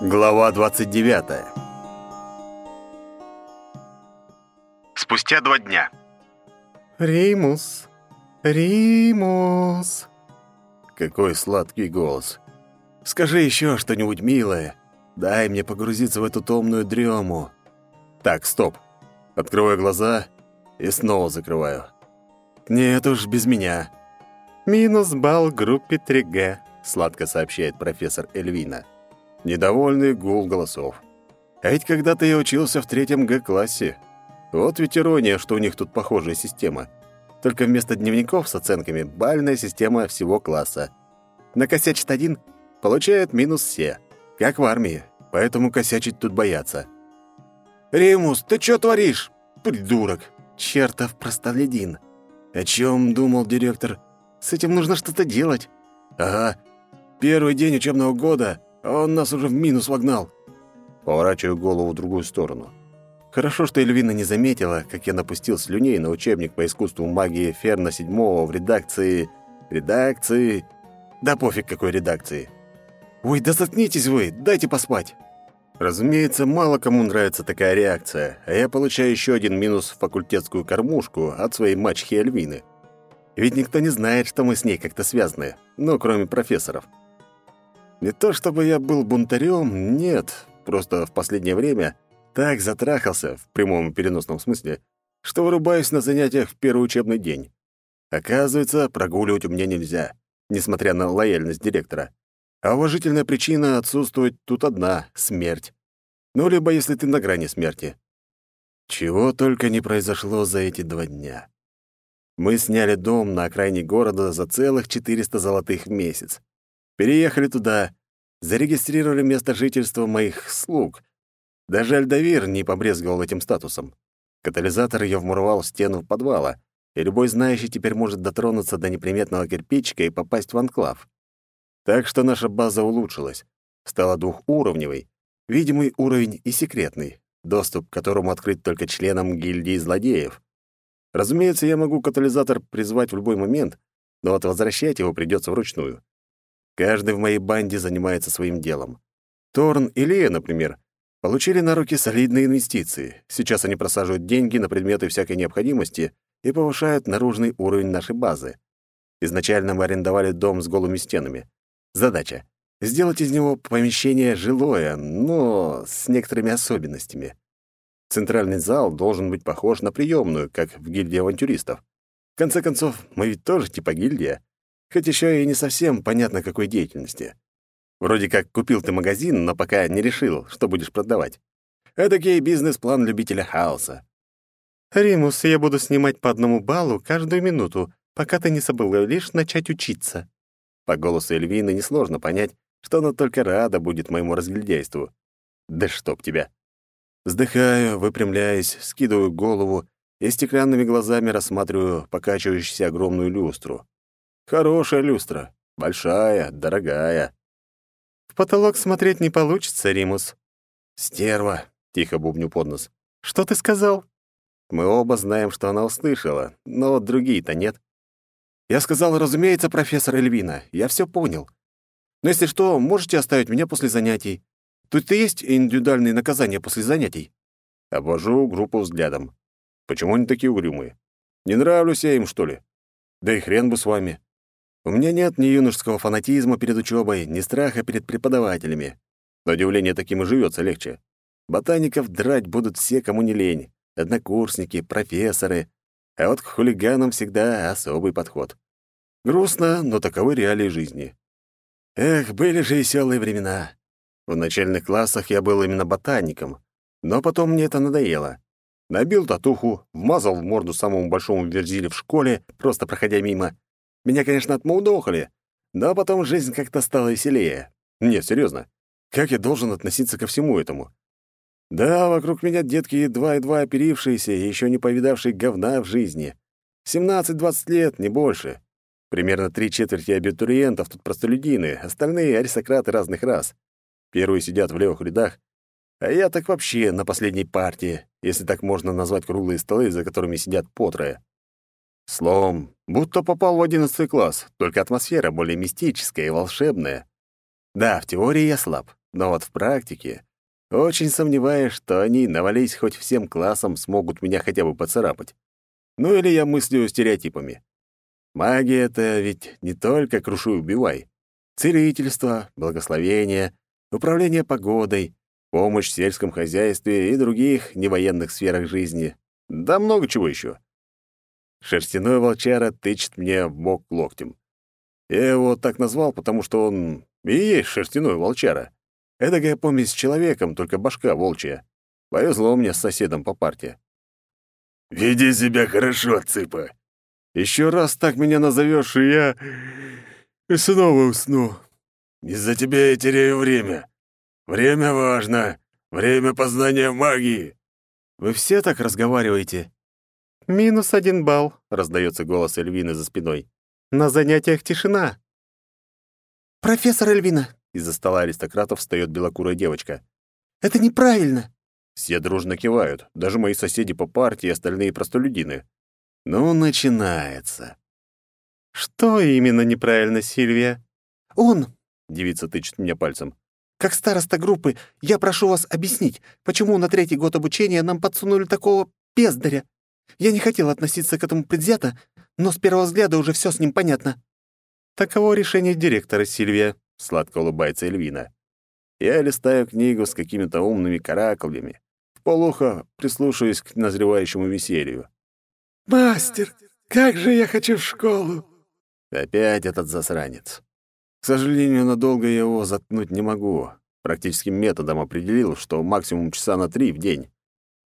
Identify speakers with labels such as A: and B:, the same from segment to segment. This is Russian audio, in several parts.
A: Глава 29. Спустя два дня.
B: «Римус! Римус!»
A: Какой сладкий голос. Скажи еще что-нибудь милое. Дай мне погрузиться в эту томную дрему. Так, стоп. Открываю глаза и снова закрываю. Нет уж, без меня.
B: «Минус балл группе 3Г», —
A: сладко сообщает профессор Эльвина. Недовольный гул голосов. А ведь когда-то я учился в третьем Г-классе. Вот ведь ирония, что у них тут похожая система. Только вместо дневников с оценками бальная система всего класса. Накосячит один, получает минус все. Как в армии, поэтому косячить тут боятся. «Римус, ты что творишь? Придурок! Чертов простолюдин!» «О чем думал директор? С этим нужно что-то делать». «Ага. Первый день учебного года, он нас уже в минус вогнал». Поворачиваю голову в другую сторону. Хорошо, что Эльвина не заметила, как я напустил слюней на учебник по искусству магии Ферна седьмого в редакции... Редакции... Да пофиг какой редакции. «Ой, да заткнитесь вы, дайте поспать!» Разумеется, мало кому нравится такая реакция, а я получаю еще один минус в факультетскую кормушку от своей мачехи Эльвины. Ведь никто не знает, что мы с ней как-то связаны, ну, кроме профессоров. Не то чтобы я был бунтарем, нет, просто в последнее время так затрахался, в прямом и переносном смысле, что вырубаюсь на занятиях в первый учебный день. Оказывается, прогуливать у меня нельзя, несмотря на лояльность директора. А уважительная причина отсутствовать тут одна — смерть. Ну, либо если ты на грани смерти. Чего только не произошло за эти два дня. Мы сняли дом на окраине города за целых 400 золотых в месяц. Переехали туда, зарегистрировали место жительства моих слуг. Даже Альдавир не побрезговал этим статусом. Катализатор я вмуровал в стену подвала, и любой знающий теперь может дотронуться до неприметного кирпичика и попасть в анклав. Так что наша база улучшилась, стала двухуровневой, видимый уровень и секретный, доступ к которому открыт только членам гильдии злодеев. Разумеется, я могу катализатор призвать в любой момент, но вот возвращать его придется вручную. Каждый в моей банде занимается своим делом. Торн и Лия, например, получили на руки солидные инвестиции. Сейчас они просаживают деньги на предметы всякой необходимости и повышают наружный уровень нашей базы. Изначально мы арендовали дом с голыми стенами. Задача — сделать из него помещение жилое, но с некоторыми особенностями. Центральный зал должен быть похож на приемную, как в гильдии авантюристов. В конце концов, мы ведь тоже типа гильдия, хоть еще и не совсем понятно какой деятельности. Вроде как купил ты магазин, но пока не решил, что будешь продавать. Эдакий бизнес-план любителя хаоса.
B: «Римус, я буду снимать по одному баллу каждую минуту, пока ты не соблаговолишь начать учиться».
A: По голосу Эльвины несложно понять, что она только рада будет моему разглядейству. Да чтоб тебя. Вздыхаю, выпрямляюсь, скидываю голову и стеклянными глазами рассматриваю покачивающуюся огромную люстру. Хорошая люстра, большая, дорогая.
B: В потолок смотреть не получится, Римус.
A: Стерва, тихо бубню под нос.
B: Что ты сказал?
A: Мы оба знаем, что она услышала, но вот другие-то нет. Я сказал, разумеется, профессор Эльвина, я все понял. Но если что, можете оставить меня после занятий. Тут и есть индивидуальные наказания после занятий. Обвожу группу взглядом. Почему они такие угрюмые? Не нравлюсь я им, что ли? Да и хрен бы с вами. У меня нет ни юношеского фанатизма перед учебой, ни страха перед преподавателями. На удивление таким и живется легче. Ботаников драть будут все, кому не лень. Однокурсники, профессоры. А вот к хулиганам всегда особый подход. Грустно, но таковы реалии жизни. Эх, были же веселые времена. В начальных классах я был именно ботаником, но потом мне это надоело. Набил татуху, вмазал в морду самому большому верзиле в школе, просто проходя мимо. Меня, конечно, отмудохали, но потом жизнь как-то стала веселее. Нет, серьезно, как я должен относиться ко всему этому? Да, вокруг меня детки едва-едва оперившиеся и еще не повидавшие говна в жизни. 17-20 лет, не больше. Примерно три четверти абитуриентов тут простолюдины, остальные — аристократы разных рас. Первые сидят в левых рядах, а я так вообще на последней партии, если так можно назвать круглые столы, за которыми сидят по трое. Словом, будто попал в одиннадцатый класс, только атмосфера более мистическая и волшебная. Да, в теории я слаб, но вот в практике очень сомневаюсь, что они, навались хоть всем классом, смогут меня хотя бы поцарапать. Ну или я мыслю стереотипами. Магия — это ведь не только круши убивай. Целительство, благословение, управление погодой, помощь в сельском хозяйстве и других невоенных сферах жизни. Да много чего еще. Шерстяной волчара тычет мне в бок локтем. Я его так назвал, потому что он и есть шерстяной волчара. Эдакая помесь с человеком, только башка волчья. Повезло мне с соседом по парте.
C: «Веди себя хорошо, цыпа!»
A: Еще раз так меня назовешь, и я... и снова усну.
C: Из-за тебя я теряю время. Время важно. Время познания магии.
A: Вы все так разговариваете?
B: «Минус один балл», —
A: раздается голос Эльвины за спиной.
B: «На занятиях тишина».
D: «Профессор Эльвина!»
A: — из-за стола аристократов встает белокурая девочка.
D: «Это неправильно!»
A: Все дружно кивают, даже мои соседи по партии и остальные простолюдины. Ну, начинается.
B: «Что именно неправильно, Сильвия?»
D: «Он!»
A: — девица тычет меня пальцем.
D: «Как староста группы, я прошу вас объяснить, почему на третий год обучения нам подсунули такого пездаря. Я не хотел относиться к этому предвзято, но с первого взгляда уже все с ним понятно».
B: «Таково решение директора, Сильвия», —
A: сладко улыбается Эльвина. Я листаю книгу с какими-то умными каракулями. В полухо прислушиваюсь к назревающему веселью.
C: «Мастер, как же я хочу в школу!»
A: Опять этот засранец. К сожалению, надолго я его заткнуть не могу. Практическим методом определил, что максимум часа на три в день.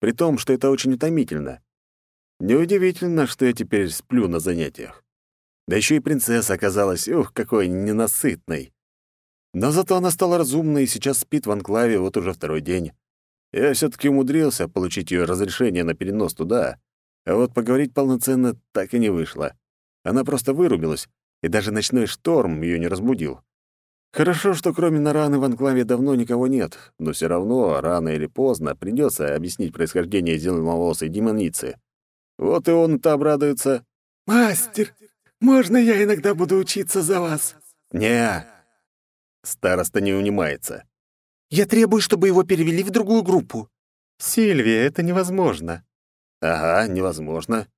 A: При том, что это очень утомительно. Неудивительно, что я теперь сплю на занятиях. Да еще и принцесса оказалась, ух, какой ненасытной. Но зато она стала разумной и сейчас спит в анклаве вот уже второй день. Я все таки умудрился получить ее разрешение на перенос туда, а вот поговорить полноценно так и не вышло. Она просто вырубилась, и даже ночной шторм ее не разбудил. Хорошо, что кроме Нараны в анклаве давно никого нет, но все равно рано или поздно придется объяснить происхождение зеленоволосой демоницы. Вот и он-то обрадуется.
C: «Мастер, можно я иногда буду учиться за вас?»
A: «Не». Староста не унимается.
D: «Я требую, чтобы его перевели в другую группу».
B: «Сильвия, это невозможно».
A: «Ага, невозможно.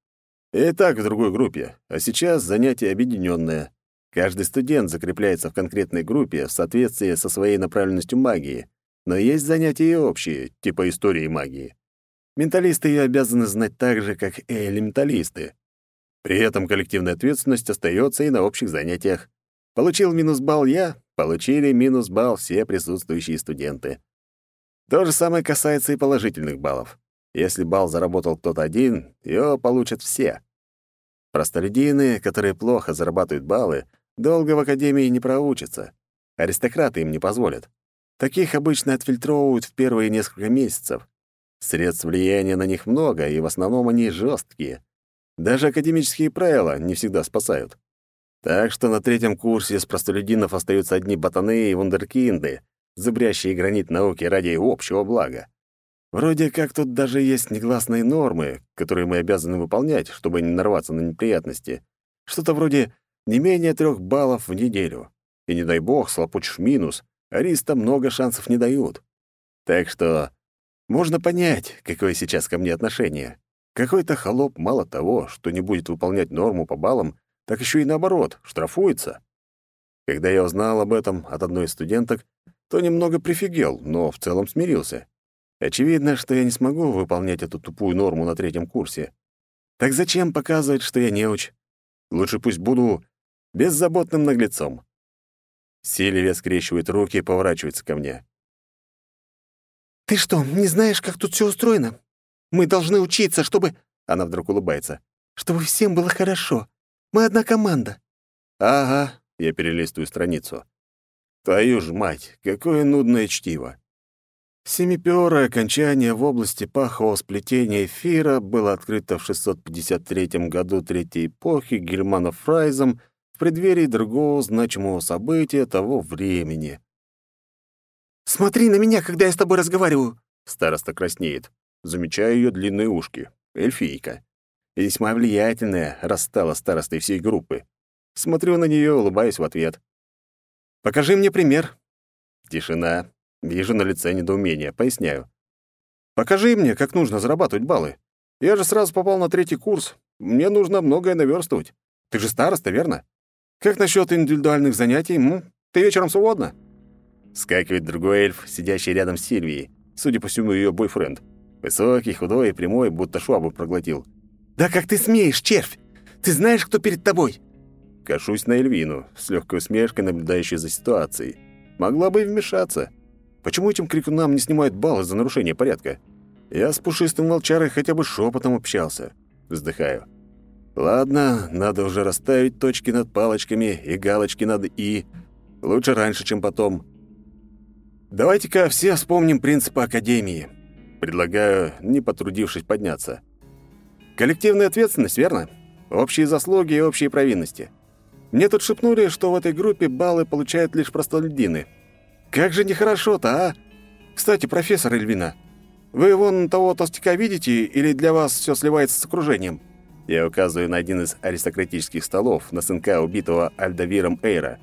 A: И так в другой группе, а сейчас занятие объединенное. Каждый студент закрепляется в конкретной группе в соответствии со своей направленностью магии, но есть занятия и общие, типа истории магии. Менталисты ее обязаны знать так же, как и элементалисты. При этом коллективная ответственность остается и на общих занятиях. Получил минус балл я, получили минус балл все присутствующие студенты. То же самое касается и положительных баллов. Если балл заработал кто-то один, его получат все. Простолюдины, которые плохо зарабатывают баллы, долго в академии не проучатся. Аристократы им не позволят. Таких обычно отфильтровывают в первые несколько месяцев. Средств влияния на них много, и в основном они жесткие. Даже академические правила не всегда спасают. Так что на третьем курсе с простолюдинов остаются одни ботаны и вундеркинды, зубрящие гранит науки ради общего блага. Вроде как тут даже есть негласные нормы, которые мы обязаны выполнять, чтобы не нарваться на неприятности. Что-то вроде не менее трех баллов в неделю. И не дай бог, слопочешь минус, ариста много шансов не дают. Так что можно понять, какое сейчас ко мне отношение. Какой-то холоп мало того, что не будет выполнять норму по баллам, так еще и наоборот, штрафуется. Когда я узнал об этом от одной из студенток, то немного прифигел, но в целом смирился. Очевидно, что я не смогу выполнять эту тупую норму на третьем курсе. Так зачем показывать, что я неуч? Лучше пусть буду беззаботным наглецом. Сильвия скрещивает руки и поворачивается ко мне.
D: «Ты что, не знаешь, как тут все устроено? Мы должны учиться, чтобы...»
A: Она вдруг улыбается.
D: «Чтобы всем было хорошо. Мы одна команда».
A: «Ага», — я перелистываю страницу. «Твою ж мать, какое нудное чтиво!» Семипёрое окончание в области пахового сплетения эфира было открыто в 653 году Третьей эпохи Гельманом Фрайзом в преддверии другого значимого события того времени.
D: «Смотри на меня, когда я с тобой разговариваю!»
A: Староста краснеет. Замечаю ее длинные ушки. Эльфийка. Весьма влиятельная, раз стала старостой всей группы. Смотрю на нее, улыбаюсь в ответ. «Покажи мне пример». Тишина. Вижу на лице недоумение, поясняю. «Покажи мне, как нужно зарабатывать баллы. Я же сразу попал на третий курс. Мне нужно многое наверстывать. Ты же староста, верно? Как насчет индивидуальных занятий? М? Ты вечером свободна?» Скакивает другой эльф, сидящий рядом с Сильвией. Судя по всему, ее бойфренд. Высокий, худой и прямой, будто швабу проглотил.
D: «Да как ты смеешь, червь! Ты знаешь, кто перед тобой?»
A: Кашусь на Эльвину, с легкой усмешкой, наблюдающей за ситуацией. Могла бы и вмешаться. Почему этим крикунам не снимают баллы за нарушение порядка? Я с пушистым волчарой хотя бы шепотом общался. Вздыхаю. Ладно, надо уже расставить точки над палочками и галочки над «и». Лучше раньше, чем потом. Давайте-ка все вспомним принципы Академии. Предлагаю, не потрудившись подняться. Коллективная ответственность, верно? Общие заслуги и общие провинности. Мне тут шепнули, что в этой группе баллы получают лишь простолюдины. Как же нехорошо-то, а? Кстати, профессор Эльвина, вы вон того толстяка видите или для вас все сливается с окружением? Я указываю на один из аристократических столов, на сынка убитого Альдавиром Эйра.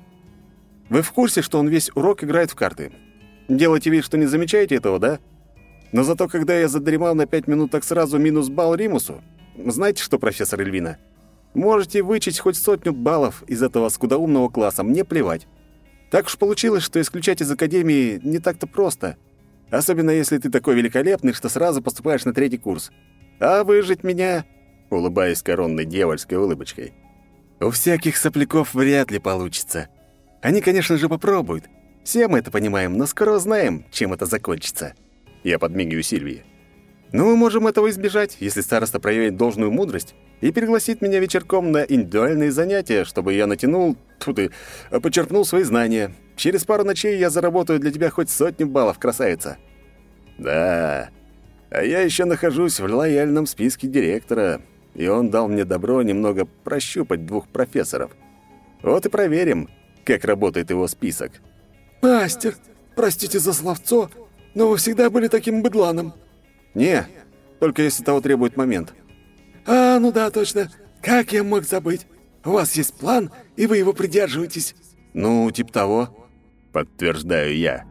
A: Вы в курсе, что он весь урок играет в карты? Делайте вид, что не замечаете этого, да? Но зато, когда я задремал на пять минут, так сразу минус балл Римусу. Знаете что, профессор Эльвина? Можете вычесть хоть сотню баллов из этого скудоумного класса, мне плевать. Так уж получилось, что исключать из академии не так-то просто. Особенно если ты такой великолепный, что сразу поступаешь на третий курс. А выжить меня, улыбаясь коронной дьявольской улыбочкой. У всяких сопляков вряд ли получится. Они, конечно же, попробуют. Все мы это понимаем, но скоро узнаем, чем это закончится. Я подмигиваю Сильвии. Но мы можем этого избежать, если староста проявит должную мудрость и пригласит меня вечерком на индивидуальные занятия, чтобы я натянул, тут и почерпнул свои знания. Через пару ночей я заработаю для тебя хоть сотню баллов, красавица. Да, а я еще нахожусь в лояльном списке директора, и он дал мне добро немного прощупать двух профессоров. Вот и проверим, как работает его список.
C: «Мастер, простите за словцо, но вы всегда были таким быдланом».
A: «Не, только если того требует момент».
C: «А, ну да, точно. Как я мог забыть? У вас есть план, и вы его придерживаетесь».
A: «Ну, типа того», — подтверждаю я.